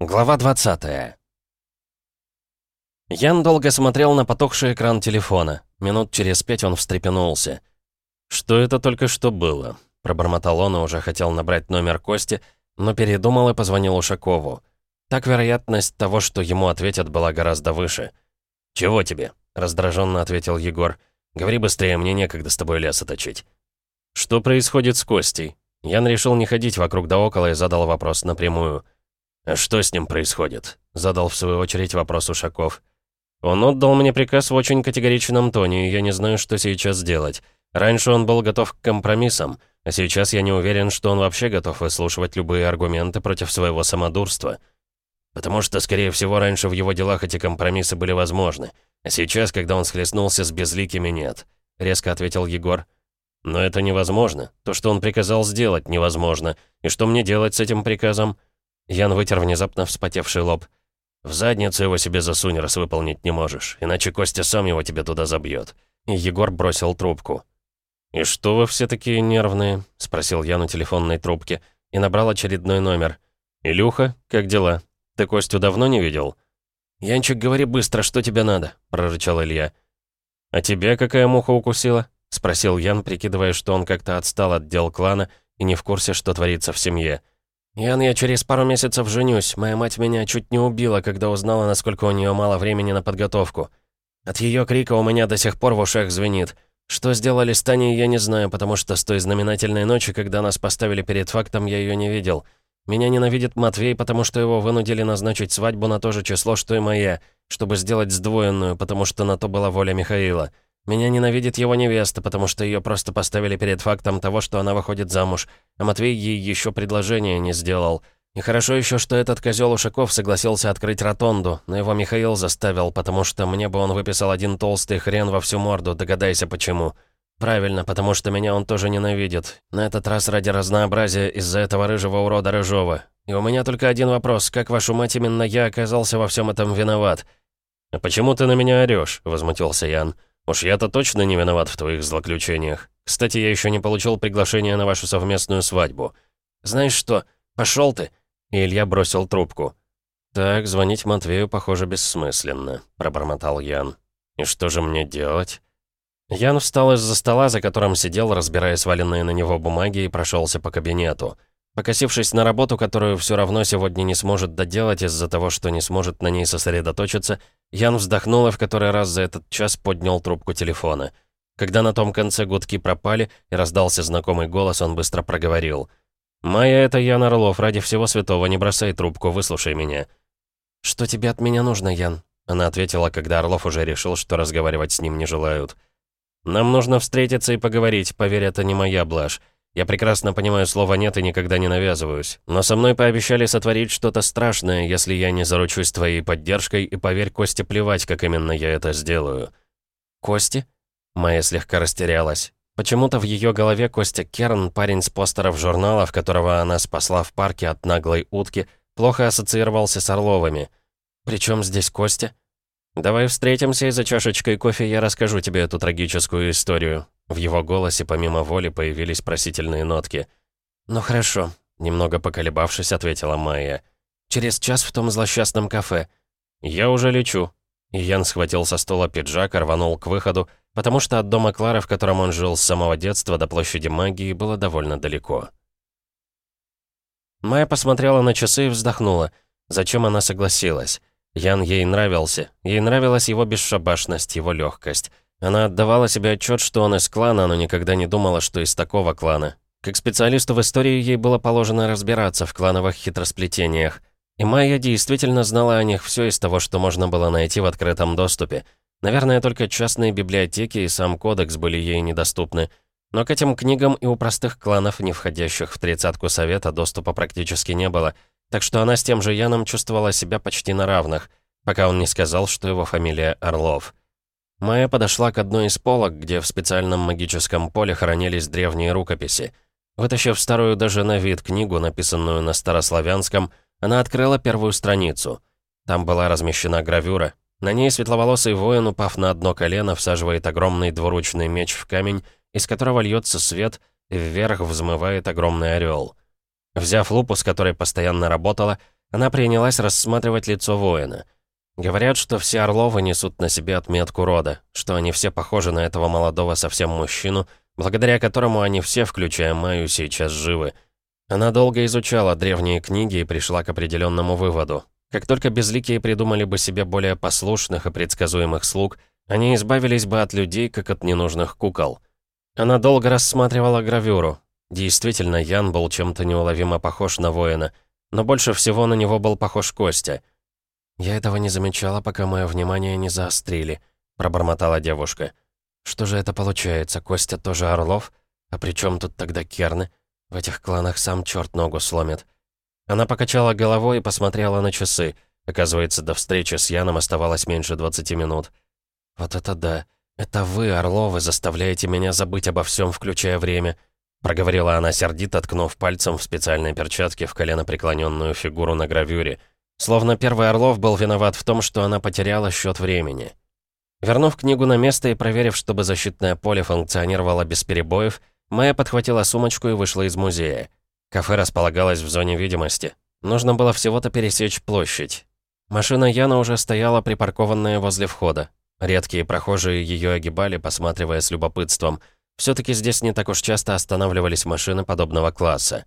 Глава 20 Ян долго смотрел на потухший экран телефона. Минут через пять он встрепенулся. «Что это только что было?» Пробормотал он и уже хотел набрать номер Кости, но передумал и позвонил Ушакову. Так вероятность того, что ему ответят, была гораздо выше. «Чего тебе?» — раздраженно ответил Егор. «Говори быстрее, мне некогда с тобой лес оточить». «Что происходит с Костей?» Ян решил не ходить вокруг да около и задал вопрос напрямую. «А что с ним происходит?» — задал в свою очередь вопрос Ушаков. «Он отдал мне приказ в очень категоричном тоне, и я не знаю, что сейчас делать. Раньше он был готов к компромиссам, а сейчас я не уверен, что он вообще готов выслушивать любые аргументы против своего самодурства. Потому что, скорее всего, раньше в его делах эти компромиссы были возможны, а сейчас, когда он схлестнулся с безликими, нет», — резко ответил Егор. «Но это невозможно. То, что он приказал сделать, невозможно. И что мне делать с этим приказом?» Ян вытер внезапно вспотевший лоб. «В задницу его себе засунь, раз выполнить не можешь, иначе Костя сам его тебе туда забьет». И Егор бросил трубку. «И что вы все такие нервные?» — спросил Ян у телефонной трубки и набрал очередной номер. «Илюха, как дела? Ты Костю давно не видел?» «Янчик, говори быстро, что тебе надо?» — прорычал Илья. «А тебя какая муха укусила?» — спросил Ян, прикидывая, что он как-то отстал от дел клана и не в курсе, что творится в семье. «Ян, я через пару месяцев женюсь. Моя мать меня чуть не убила, когда узнала, насколько у нее мало времени на подготовку. От ее крика у меня до сих пор в ушах звенит. Что сделали с Таней, я не знаю, потому что с той знаменательной ночи, когда нас поставили перед фактом, я ее не видел. Меня ненавидит Матвей, потому что его вынудили назначить свадьбу на то же число, что и моя, чтобы сделать сдвоенную, потому что на то была воля Михаила. Меня ненавидит его невеста, потому что ее просто поставили перед фактом того, что она выходит замуж, а Матвей ей еще предложение не сделал. И хорошо еще, что этот козел Ушаков согласился открыть ротонду, но его Михаил заставил, потому что мне бы он выписал один толстый хрен во всю морду, догадайся почему. Правильно, потому что меня он тоже ненавидит. На этот раз ради разнообразия из-за этого рыжего урода Рыжова. И у меня только один вопрос, как вашу мать именно я оказался во всем этом виноват? «А почему ты на меня орешь? возмутился Ян. Уж я-то точно не виноват в твоих злоключениях. Кстати, я еще не получил приглашение на вашу совместную свадьбу. Знаешь что, пошел ты!» И Илья бросил трубку. «Так, звонить Матвею, похоже, бессмысленно», — пробормотал Ян. «И что же мне делать?» Ян встал из-за стола, за которым сидел, разбирая сваленные на него бумаги, и прошелся по кабинету. Покосившись на работу, которую все равно сегодня не сможет доделать из-за того, что не сможет на ней сосредоточиться, Ян вздохнул и в который раз за этот час поднял трубку телефона. Когда на том конце гудки пропали и раздался знакомый голос, он быстро проговорил. «Майя, это Ян Орлов, ради всего святого, не бросай трубку, выслушай меня». «Что тебе от меня нужно, Ян?» Она ответила, когда Орлов уже решил, что разговаривать с ним не желают. «Нам нужно встретиться и поговорить, поверь, это не моя блажь. Я прекрасно понимаю слово «нет» и никогда не навязываюсь. Но со мной пообещали сотворить что-то страшное, если я не заручусь твоей поддержкой, и поверь, Косте плевать, как именно я это сделаю». «Кости?» Майя слегка растерялась. Почему-то в ее голове Костя Керн, парень с постеров журналов, которого она спасла в парке от наглой утки, плохо ассоциировался с Орловыми. «Причем здесь Костя?» «Давай встретимся, и за чашечкой кофе я расскажу тебе эту трагическую историю. В его голосе помимо воли появились просительные нотки. «Ну хорошо», — немного поколебавшись, ответила Майя. «Через час в том злосчастном кафе». «Я уже лечу». Ян схватил со стола пиджак, рванул к выходу, потому что от дома Клары, в котором он жил с самого детства, до площади магии было довольно далеко. Майя посмотрела на часы и вздохнула. Зачем она согласилась? Ян ей нравился. Ей нравилась его бесшабашность, его легкость. Она отдавала себе отчет, что он из клана, но никогда не думала, что из такого клана. Как специалисту в истории ей было положено разбираться в клановых хитросплетениях. И Майя действительно знала о них все из того, что можно было найти в открытом доступе. Наверное, только частные библиотеки и сам кодекс были ей недоступны. Но к этим книгам и у простых кланов, не входящих в тридцатку совета, доступа практически не было. Так что она с тем же Яном чувствовала себя почти на равных, пока он не сказал, что его фамилия Орлов. Майя подошла к одной из полок, где в специальном магическом поле хранились древние рукописи. Вытащив старую даже на вид книгу, написанную на старославянском, она открыла первую страницу. Там была размещена гравюра. На ней светловолосый воин, упав на одно колено, всаживает огромный двуручный меч в камень, из которого льется свет, и вверх взмывает огромный орел. Взяв лупу, с которой постоянно работала, она принялась рассматривать лицо воина. Говорят, что все Орловы несут на себе отметку рода, что они все похожи на этого молодого совсем мужчину, благодаря которому они все, включая Майю, сейчас живы. Она долго изучала древние книги и пришла к определенному выводу. Как только безликие придумали бы себе более послушных и предсказуемых слуг, они избавились бы от людей, как от ненужных кукол. Она долго рассматривала гравюру. Действительно, Ян был чем-то неуловимо похож на воина, но больше всего на него был похож Костя. «Я этого не замечала, пока мое внимание не заострили», — пробормотала девушка. «Что же это получается? Костя тоже Орлов? А при чем тут тогда Керны? В этих кланах сам черт ногу сломит». Она покачала головой и посмотрела на часы. Оказывается, до встречи с Яном оставалось меньше 20 минут. «Вот это да! Это вы, Орловы, заставляете меня забыть обо всем, включая время!» Проговорила она сердито, ткнув пальцем в специальной перчатке в колено преклоненную фигуру на гравюре. Словно первый Орлов был виноват в том, что она потеряла счет времени. Вернув книгу на место и проверив, чтобы защитное поле функционировало без перебоев, Майя подхватила сумочку и вышла из музея. Кафе располагалось в зоне видимости. Нужно было всего-то пересечь площадь. Машина Яна уже стояла припаркованная возле входа. Редкие прохожие ее огибали, посматривая с любопытством. все таки здесь не так уж часто останавливались машины подобного класса.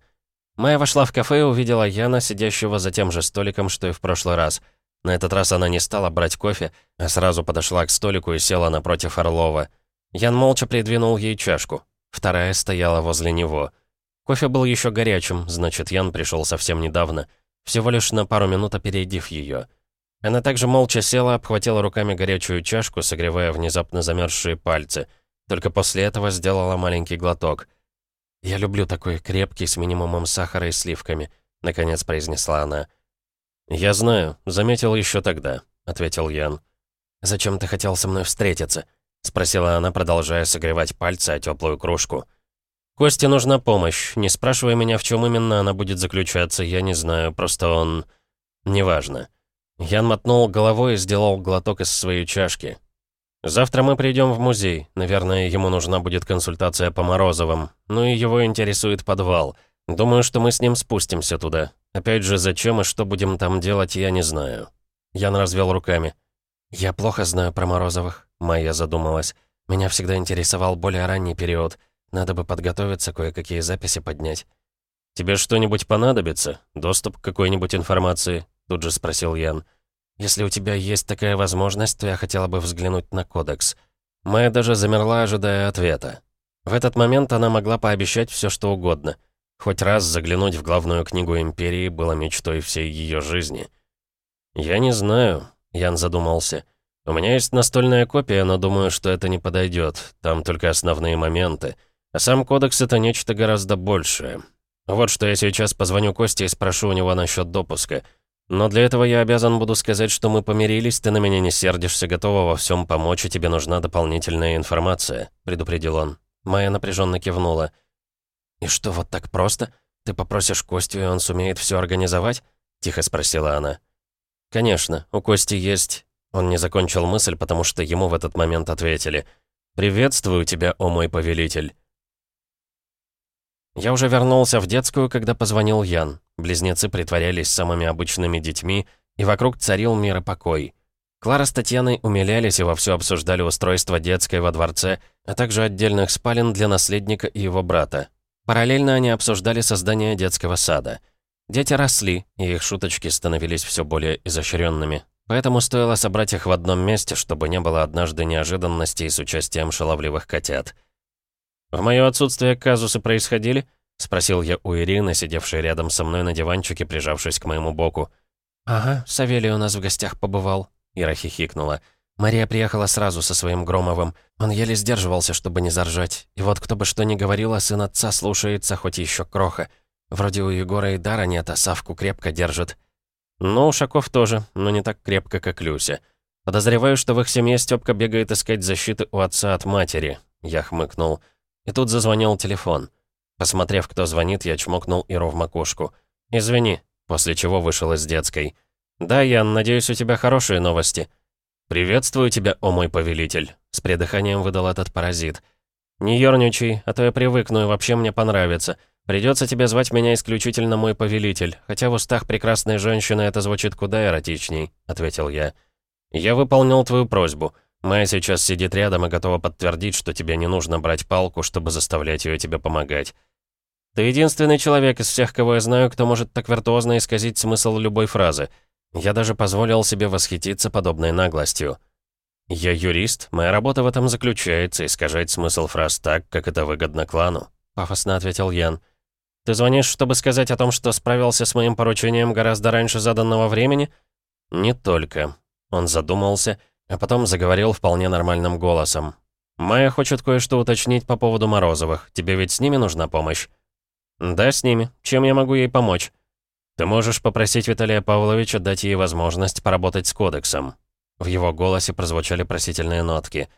Майя вошла в кафе и увидела Яна, сидящего за тем же столиком, что и в прошлый раз. На этот раз она не стала брать кофе, а сразу подошла к столику и села напротив Орлова. Ян молча придвинул ей чашку. Вторая стояла возле него. Кофе был еще горячим, значит, Ян пришел совсем недавно, всего лишь на пару минут опередив ее. Она также молча села, обхватила руками горячую чашку, согревая внезапно замерзшие пальцы. Только после этого сделала маленький глоток. «Я люблю такой крепкий, с минимумом сахара и сливками», — наконец произнесла она. «Я знаю, заметил еще тогда», — ответил Ян. «Зачем ты хотел со мной встретиться?» — спросила она, продолжая согревать пальцы о теплую кружку. «Косте нужна помощь. Не спрашивай меня, в чем именно она будет заключаться, я не знаю, просто он... Неважно». Ян мотнул головой и сделал глоток из своей чашки. «Завтра мы придем в музей. Наверное, ему нужна будет консультация по Морозовым. Ну и его интересует подвал. Думаю, что мы с ним спустимся туда. Опять же, зачем и что будем там делать, я не знаю». Ян развел руками. «Я плохо знаю про Морозовых», — Майя задумалась. «Меня всегда интересовал более ранний период». Надо бы подготовиться, кое-какие записи поднять. «Тебе что-нибудь понадобится? Доступ к какой-нибудь информации?» Тут же спросил Ян. «Если у тебя есть такая возможность, то я хотела бы взглянуть на кодекс». Майя даже замерла, ожидая ответа. В этот момент она могла пообещать все, что угодно. Хоть раз заглянуть в главную книгу Империи было мечтой всей ее жизни. «Я не знаю», — Ян задумался. «У меня есть настольная копия, но думаю, что это не подойдет. Там только основные моменты». А сам кодекс — это нечто гораздо большее. Вот что я сейчас позвоню Косте и спрошу у него насчет допуска. Но для этого я обязан буду сказать, что мы помирились, ты на меня не сердишься, готова во всем помочь, и тебе нужна дополнительная информация», — предупредил он. Майя напряженно кивнула. «И что, вот так просто? Ты попросишь Костю, и он сумеет все организовать?» — тихо спросила она. «Конечно, у Кости есть...» Он не закончил мысль, потому что ему в этот момент ответили. «Приветствую тебя, о мой повелитель». Я уже вернулся в детскую, когда позвонил Ян. Близнецы притворялись самыми обычными детьми, и вокруг царил мир и покой. Клара с Татьяной умилялись и вовсю обсуждали устройство детской во дворце, а также отдельных спален для наследника и его брата. Параллельно они обсуждали создание детского сада. Дети росли, и их шуточки становились все более изощренными. Поэтому стоило собрать их в одном месте, чтобы не было однажды неожиданностей с участием шаловливых котят. «В мое отсутствие казусы происходили?» — спросил я у Ирины, сидевшей рядом со мной на диванчике, прижавшись к моему боку. «Ага, Савелий у нас в гостях побывал», — Ира хихикнула. Мария приехала сразу со своим Громовым. Он еле сдерживался, чтобы не заржать. И вот кто бы что ни говорил, а сын отца слушается, хоть еще кроха. Вроде у Егора и дара нет, а Савку крепко держит. Ну, Ушаков тоже, но не так крепко, как Люся. Подозреваю, что в их семье Стёпка бегает искать защиты у отца от матери. Я хмыкнул. И тут зазвонил телефон. Посмотрев, кто звонит, я чмокнул Иру в макушку. «Извини», после чего вышел из детской. «Да, Ян, надеюсь, у тебя хорошие новости». «Приветствую тебя, о мой повелитель», — с придыханием выдал этот паразит. «Не ерничай, а то я привыкну и вообще мне понравится. Придется тебе звать меня исключительно мой повелитель, хотя в устах прекрасной женщины это звучит куда эротичней», — ответил я. «Я выполнил твою просьбу. Майя сейчас сидит рядом и готова подтвердить, что тебе не нужно брать палку, чтобы заставлять ее тебе помогать. Ты единственный человек из всех, кого я знаю, кто может так виртуозно исказить смысл любой фразы. Я даже позволил себе восхититься подобной наглостью. Я юрист, моя работа в этом заключается, искажать смысл фраз так, как это выгодно клану», — пафосно ответил Ян. «Ты звонишь, чтобы сказать о том, что справился с моим поручением гораздо раньше заданного времени?» «Не только». Он задумался, а потом заговорил вполне нормальным голосом. «Майя хочет кое-что уточнить по поводу Морозовых. Тебе ведь с ними нужна помощь?» «Да, с ними. Чем я могу ей помочь?» «Ты можешь попросить Виталия Павловича дать ей возможность поработать с кодексом». В его голосе прозвучали просительные нотки.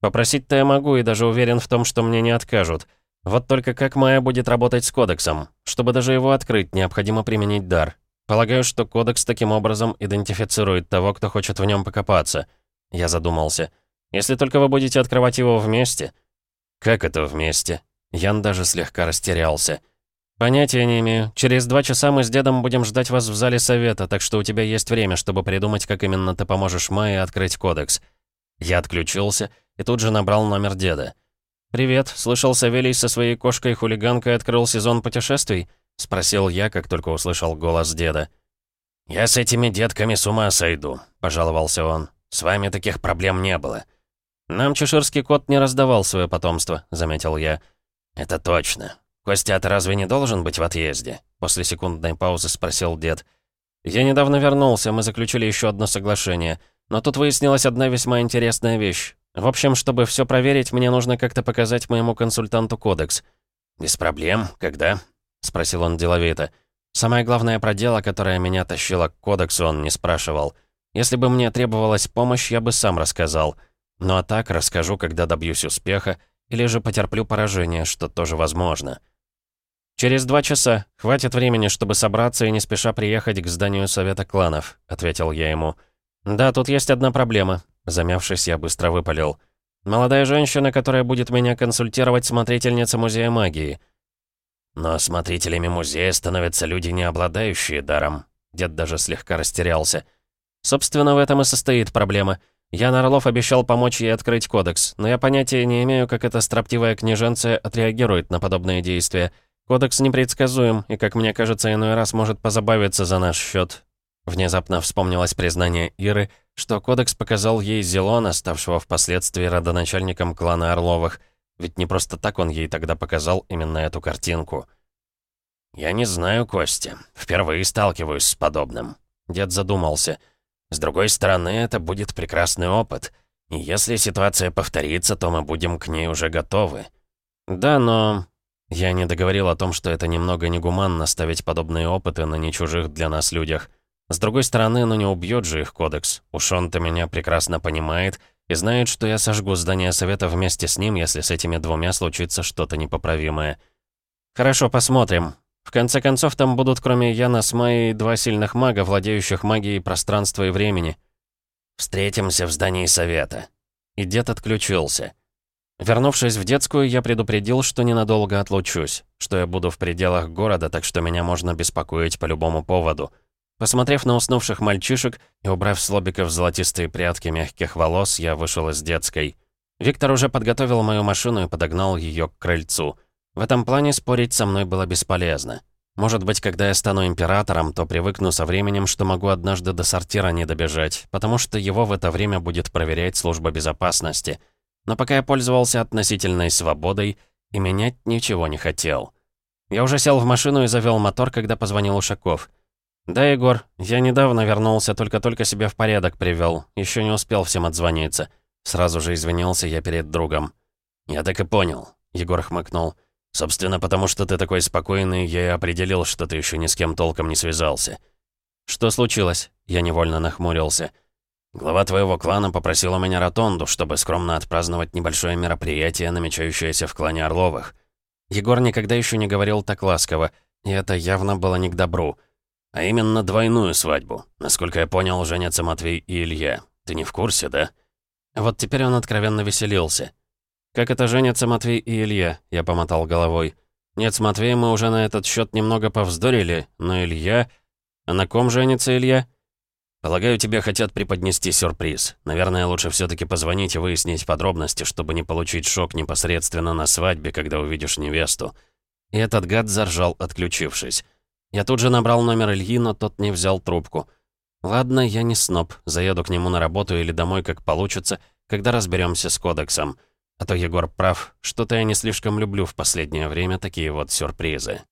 «Попросить-то я могу и даже уверен в том, что мне не откажут. Вот только как Майя будет работать с кодексом? Чтобы даже его открыть, необходимо применить дар. Полагаю, что кодекс таким образом идентифицирует того, кто хочет в нем покопаться». Я задумался. «Если только вы будете открывать его вместе». «Как это вместе?» Ян даже слегка растерялся. «Понятия не имею. Через два часа мы с дедом будем ждать вас в зале совета, так что у тебя есть время, чтобы придумать, как именно ты поможешь Майе открыть кодекс». Я отключился и тут же набрал номер деда. «Привет. Слышал, Савелий со своей кошкой-хулиганкой открыл сезон путешествий?» — спросил я, как только услышал голос деда. «Я с этими детками с ума сойду», — пожаловался он. «С вами таких проблем не было». «Нам чеширский кот не раздавал свое потомство», — заметил я. «Это точно. «Костя, ты разве не должен быть в отъезде?» После секундной паузы спросил дед. «Я недавно вернулся, мы заключили еще одно соглашение. Но тут выяснилась одна весьма интересная вещь. В общем, чтобы все проверить, мне нужно как-то показать моему консультанту кодекс». «Без проблем. Когда?» — спросил он деловито. «Самое главное про дело, которое меня тащило к кодексу, он не спрашивал. Если бы мне требовалась помощь, я бы сам рассказал. Ну а так расскажу, когда добьюсь успеха, или же потерплю поражение, что тоже возможно». «Через два часа. Хватит времени, чтобы собраться и не спеша приехать к зданию Совета кланов», — ответил я ему. «Да, тут есть одна проблема». Замявшись, я быстро выпалил. «Молодая женщина, которая будет меня консультировать, смотрительница Музея магии». «Но смотрителями музея становятся люди, не обладающие даром». Дед даже слегка растерялся. «Собственно, в этом и состоит проблема. Ян Орлов обещал помочь ей открыть кодекс, но я понятия не имею, как эта строптивая княженция отреагирует на подобные действия». Кодекс непредсказуем, и, как мне кажется, иной раз может позабавиться за наш счет. Внезапно вспомнилось признание Иры, что Кодекс показал ей Зелона, ставшего впоследствии родоначальником клана Орловых, ведь не просто так он ей тогда показал именно эту картинку. «Я не знаю, Костя. Впервые сталкиваюсь с подобным». Дед задумался. «С другой стороны, это будет прекрасный опыт. И если ситуация повторится, то мы будем к ней уже готовы». «Да, но...» Я не договорил о том, что это немного негуманно ставить подобные опыты на не чужих для нас людях. С другой стороны, ну не убьет же их кодекс. Уж он-то меня прекрасно понимает и знает, что я сожгу здание совета вместе с ним, если с этими двумя случится что-то непоправимое. Хорошо, посмотрим. В конце концов, там будут кроме Яна с Майей два сильных мага, владеющих магией пространства и времени. Встретимся в здании совета. И дед отключился. Вернувшись в детскую, я предупредил, что ненадолго отлучусь, что я буду в пределах города, так что меня можно беспокоить по любому поводу. Посмотрев на уснувших мальчишек и убрав с лобиков золотистые прядки мягких волос, я вышел из детской. Виктор уже подготовил мою машину и подогнал ее к крыльцу. В этом плане спорить со мной было бесполезно. Может быть, когда я стану императором, то привыкну со временем, что могу однажды до сортира не добежать, потому что его в это время будет проверять служба безопасности — но пока я пользовался относительной свободой и менять ничего не хотел. Я уже сел в машину и завел мотор, когда позвонил Ушаков. «Да, Егор, я недавно вернулся, только-только себя в порядок привел. Еще не успел всем отзвониться». Сразу же извинился я перед другом. «Я так и понял», — Егор хмыкнул. «Собственно, потому что ты такой спокойный, я и определил, что ты еще ни с кем толком не связался». «Что случилось?» Я невольно нахмурился. Глава твоего клана попросила меня ротонду, чтобы скромно отпраздновать небольшое мероприятие, намечающееся в клане Орловых. Егор никогда еще не говорил так ласково, и это явно было не к добру. А именно двойную свадьбу. Насколько я понял, женятся Матвей и Илья. Ты не в курсе, да? Вот теперь он откровенно веселился. «Как это женятся Матвей и Илья?» Я помотал головой. Нет, с Матвеем мы уже на этот счет немного повздорили, но Илья... А на ком женится Илья? Полагаю, тебе хотят преподнести сюрприз. Наверное, лучше все таки позвонить и выяснить подробности, чтобы не получить шок непосредственно на свадьбе, когда увидишь невесту. И этот гад заржал, отключившись. Я тут же набрал номер Ильи, но тот не взял трубку. Ладно, я не сноб, заеду к нему на работу или домой, как получится, когда разберемся с кодексом. А то Егор прав, что-то я не слишком люблю в последнее время такие вот сюрпризы.